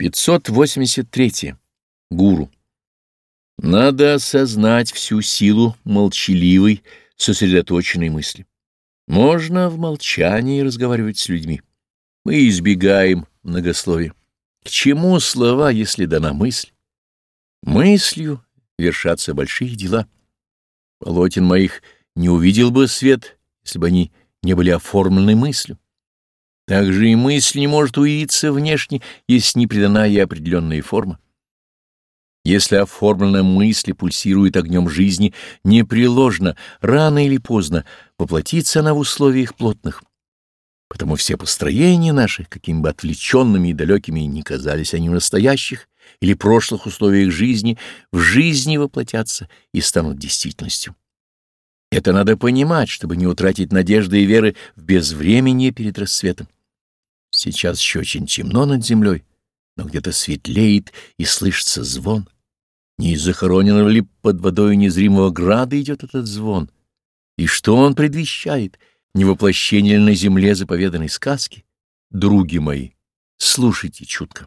583. Гуру. Надо осознать всю силу молчаливой, сосредоточенной мысли. Можно в молчании разговаривать с людьми. Мы избегаем многословия. К чему слова, если дана мысль? Мыслью вершатся большие дела. Полотен моих не увидел бы свет, если бы они не были оформлены мыслью. Также и мысль не может уявиться внешне, если не придана ей определенная форма. Если оформленная мысль пульсирует огнем жизни, непреложно, рано или поздно, воплотится она в условиях плотных. Потому все построения наши, какими бы отвлеченными и далекими ни казались они в настоящих или прошлых условиях жизни, в жизни воплотятся и станут действительностью. Это надо понимать, чтобы не утратить надежды и веры в безвременье перед рассветом. Сейчас еще очень темно над землей, но где-то светлеет и слышится звон. Не из захороненного ли под водой незримого града идет этот звон? И что он предвещает? Не воплощение ли на земле заповеданной сказки? Други мои, слушайте чутко.